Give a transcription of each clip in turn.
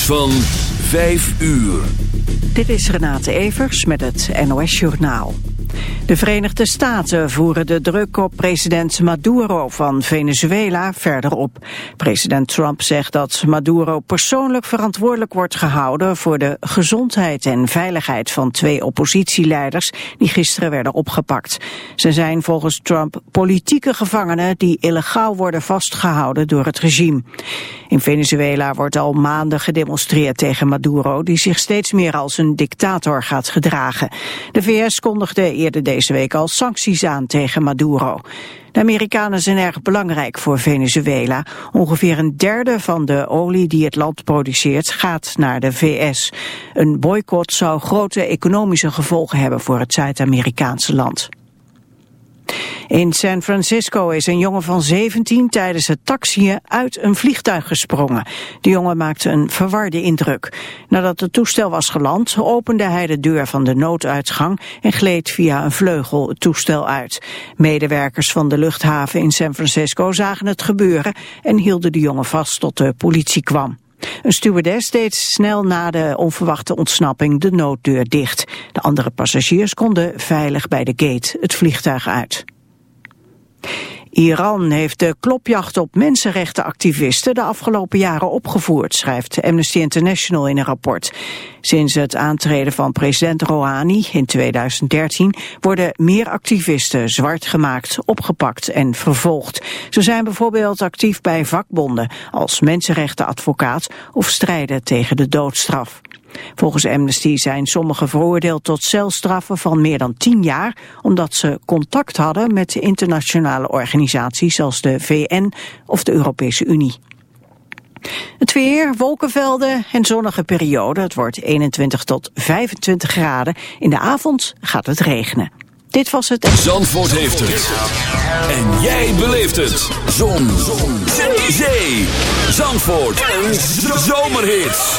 van 5 uur. Dit is Renate Evers met het NOS Journaal. De Verenigde Staten voeren de druk op president Maduro van Venezuela verder op. President Trump zegt dat Maduro persoonlijk verantwoordelijk wordt gehouden voor de gezondheid en veiligheid van twee oppositieleiders die gisteren werden opgepakt. Ze zijn volgens Trump politieke gevangenen die illegaal worden vastgehouden door het regime. In Venezuela wordt al maanden gedemonstreerd tegen Maduro die zich steeds meer als een dictator gaat gedragen. De VS kondigde eerder deze week al sancties aan tegen Maduro. De Amerikanen zijn erg belangrijk voor Venezuela. Ongeveer een derde van de olie die het land produceert gaat naar de VS. Een boycott zou grote economische gevolgen hebben voor het Zuid-Amerikaanse land. In San Francisco is een jongen van 17 tijdens het taxiën uit een vliegtuig gesprongen. De jongen maakte een verwarde indruk. Nadat het toestel was geland, opende hij de deur van de nooduitgang en gleed via een vleugel het toestel uit. Medewerkers van de luchthaven in San Francisco zagen het gebeuren en hielden de jongen vast tot de politie kwam. Een stewardess deed snel na de onverwachte ontsnapping de nooddeur dicht. De andere passagiers konden veilig bij de gate het vliegtuig uit. Iran heeft de klopjacht op mensenrechtenactivisten de afgelopen jaren opgevoerd, schrijft Amnesty International in een rapport. Sinds het aantreden van president Rouhani in 2013 worden meer activisten zwart gemaakt, opgepakt en vervolgd. Ze zijn bijvoorbeeld actief bij vakbonden als mensenrechtenadvocaat of strijden tegen de doodstraf. Volgens Amnesty zijn sommigen veroordeeld tot celstraffen van meer dan tien jaar, omdat ze contact hadden met internationale organisaties als de VN of de Europese Unie. Het weer, wolkenvelden en zonnige periode. Het wordt 21 tot 25 graden. In de avond gaat het regenen. Dit was het... Zandvoort heeft het. En jij beleeft het. Zon. Zon. Zee. Zandvoort. Een zomerhit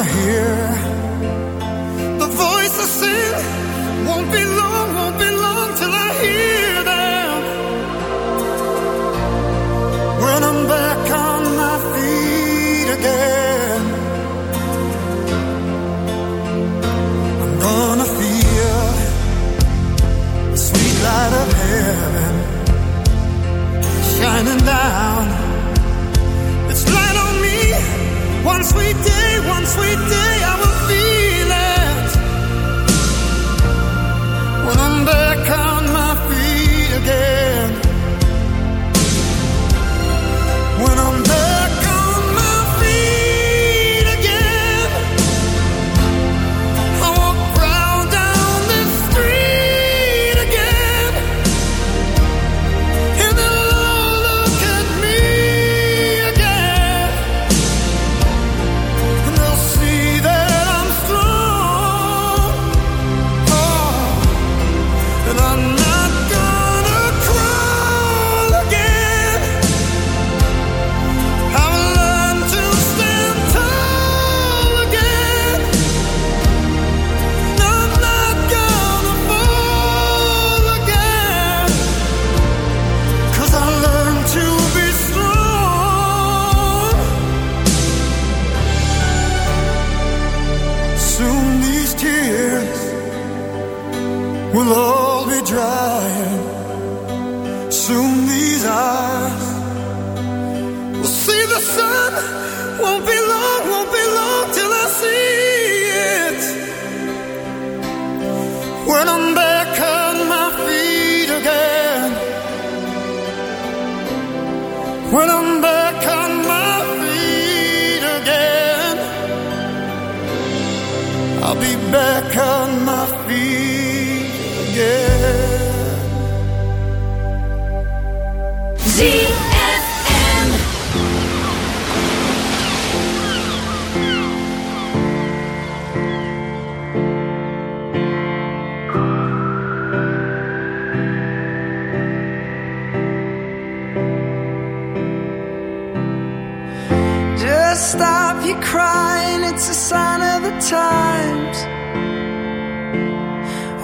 I hear the voice I sin. Won't be long, won't be long till I hear them. When I'm back on my feet again, I'm gonna feel the sweet light of heaven shining down. It's light on me, one sweet Baby.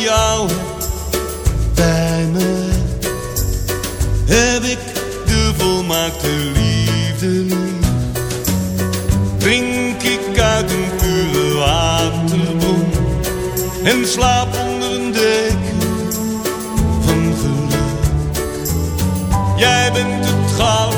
jou bij me. Heb ik de volmaakte liefde lief. Drink ik uit een pure waterboom En slaap onder een deken van geluk. Jij bent het goud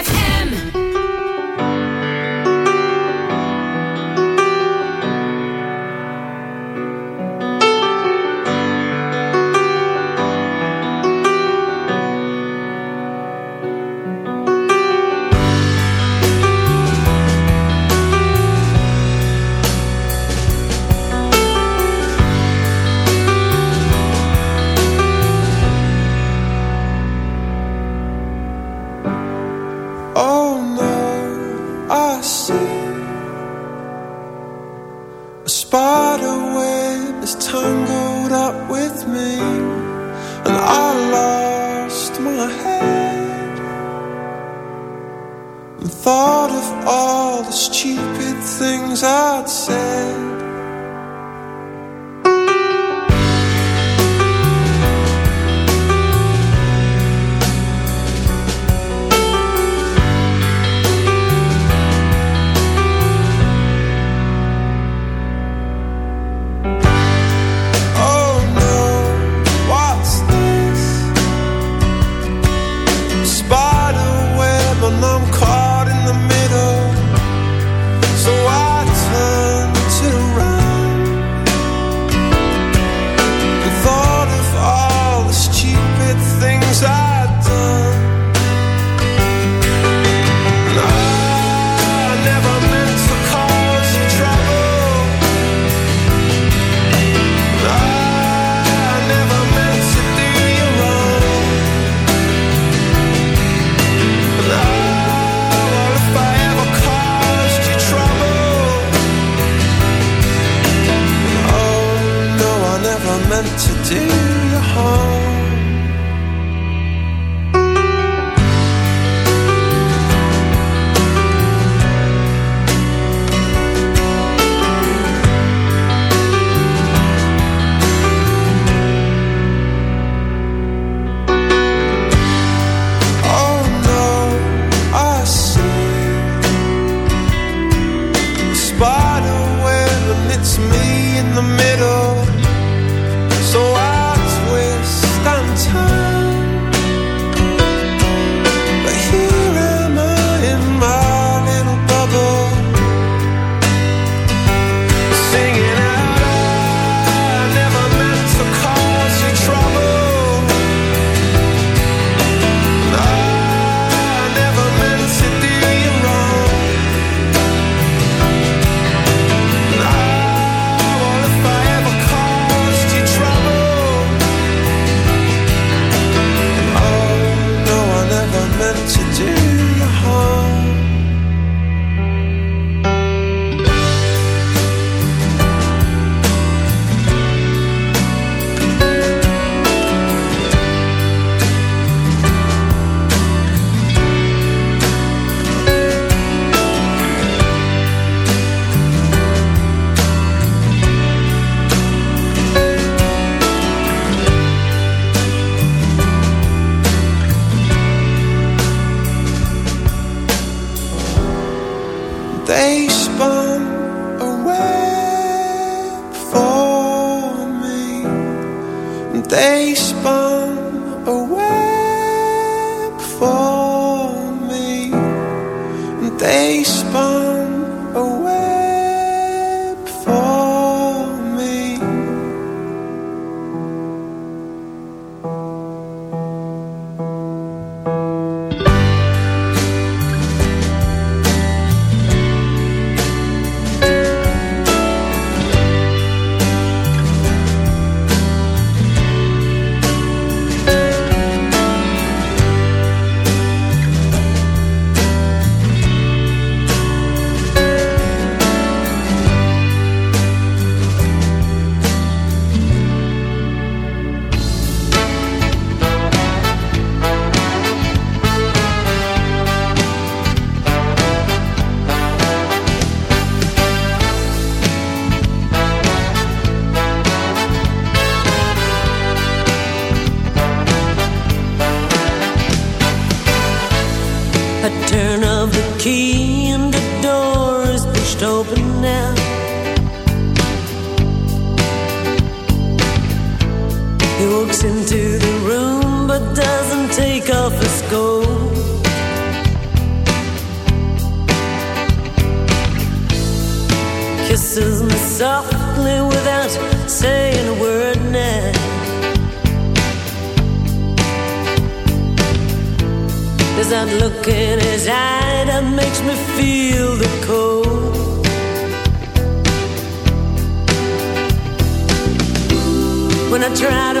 saying a word now. As that look in his eye that makes me feel the cold. When I try to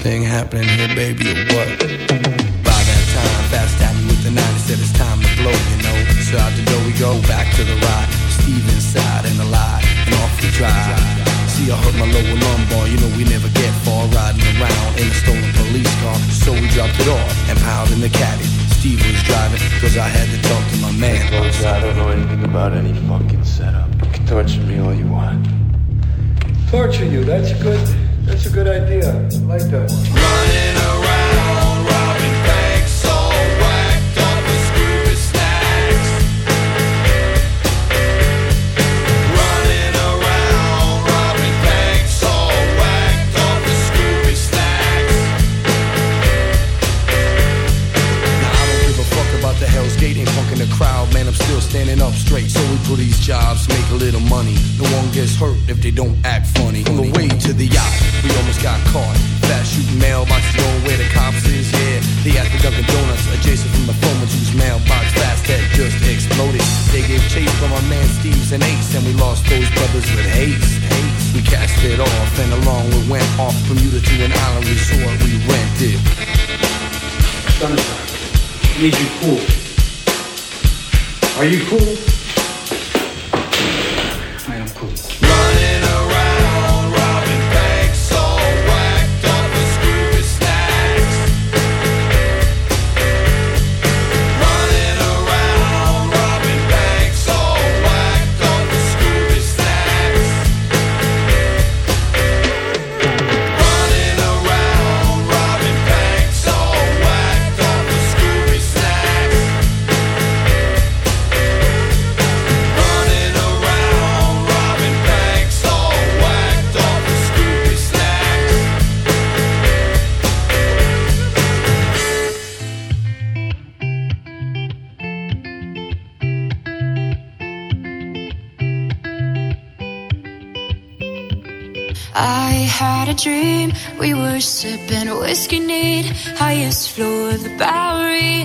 thing happening here. risk you need. Highest floor of the Bowery.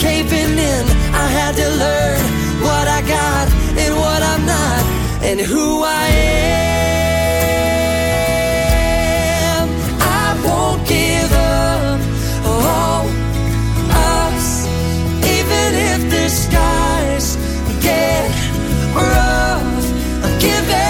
caving in. I had to learn what I got and what I'm not, and who I am. I won't give up on us, even if the skies get rough. I'm giving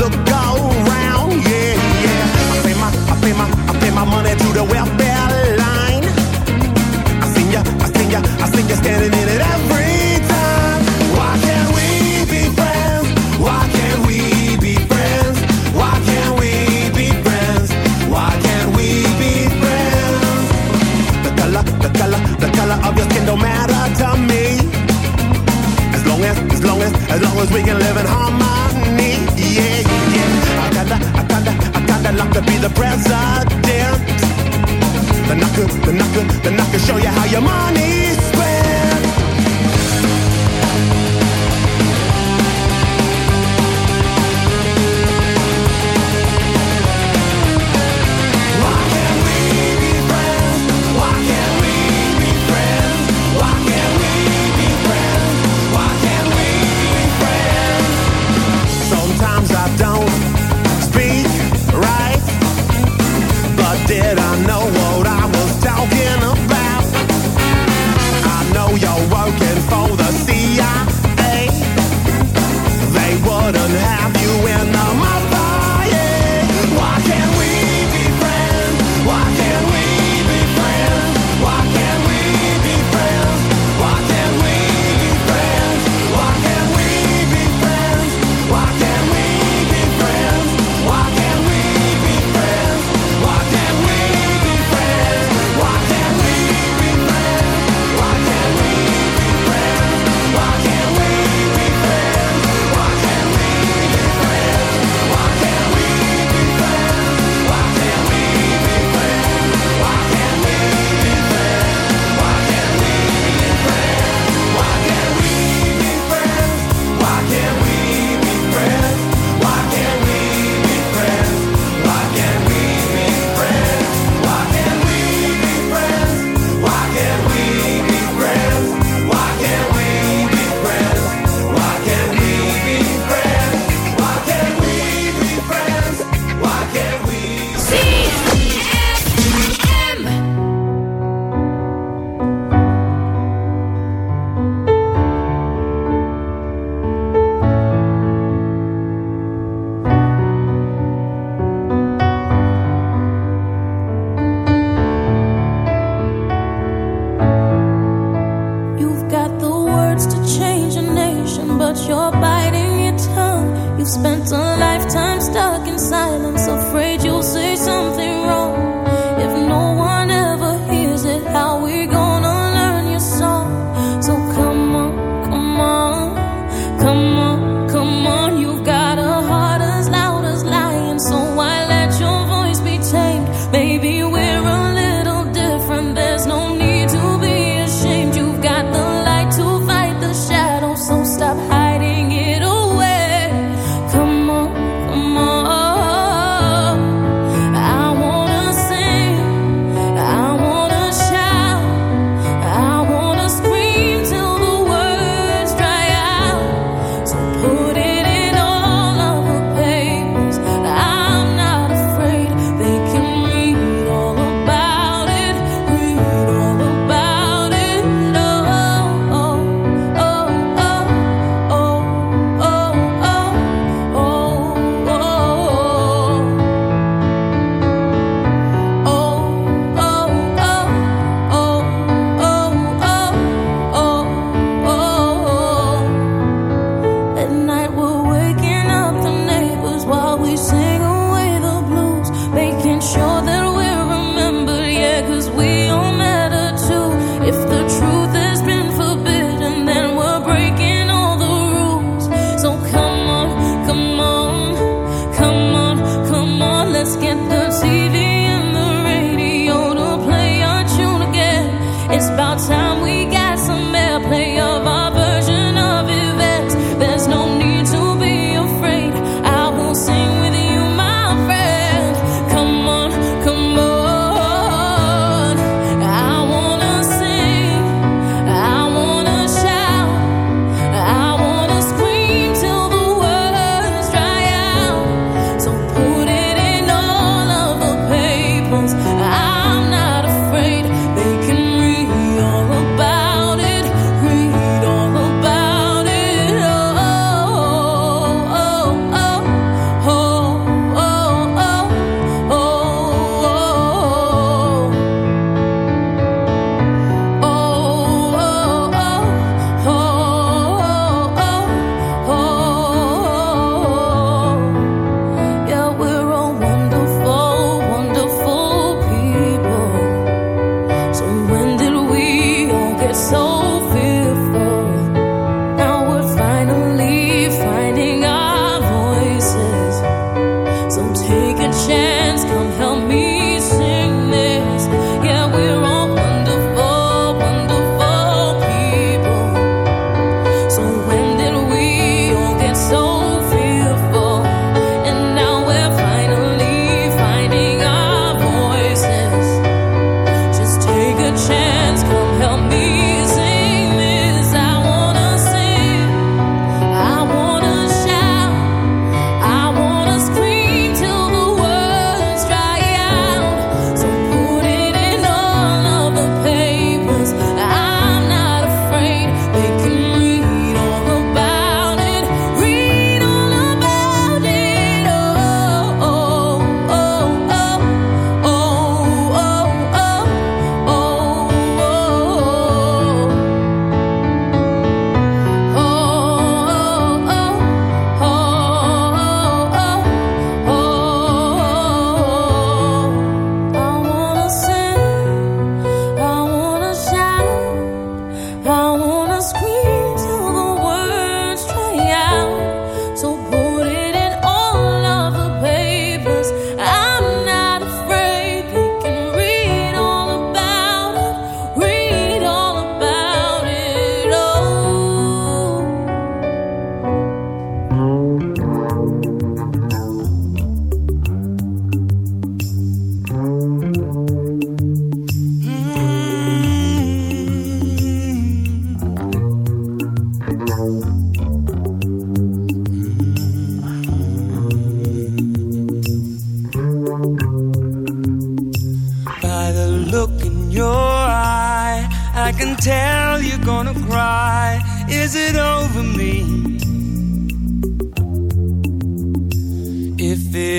Look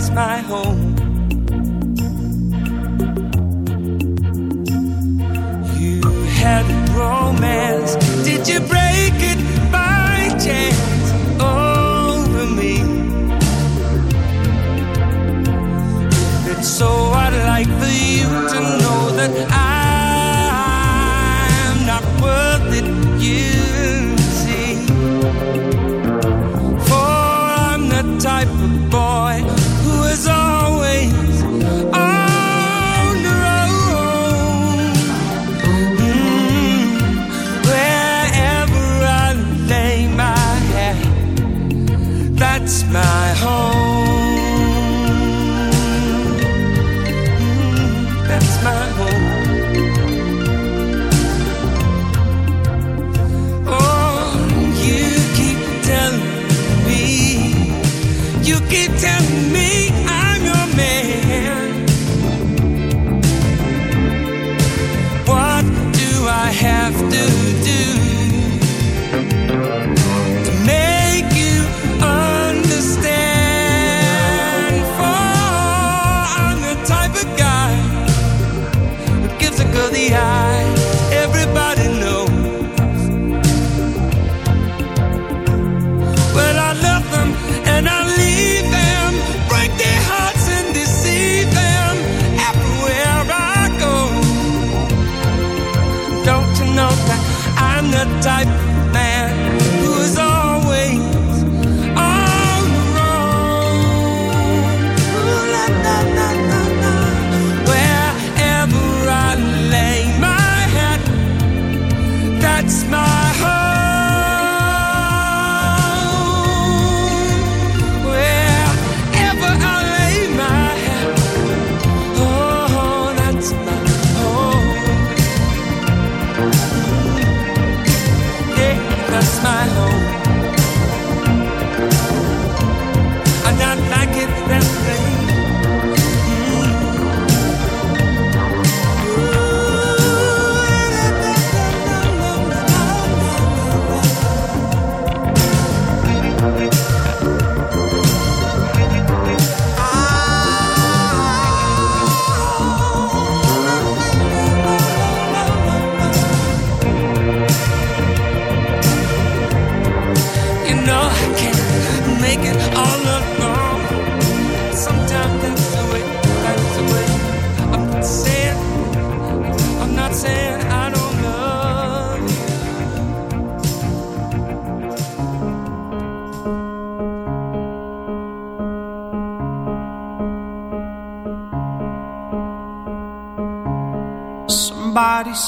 That's my home. You had romance. Did you break it Everybody knows. Well, I love them and I leave them, break their hearts and deceive them everywhere I go. Don't you know that I'm the type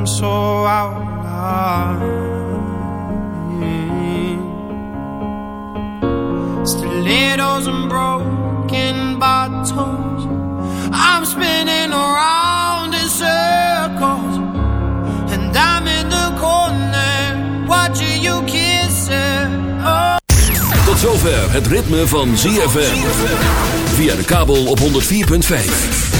and so out of line. Stilettos and broken bottles. I'm spinning around in circles. And I'm in the corner watching you kiss it. Oh. Tot zover het ritme van ZFM. Via de kabel op 104.5.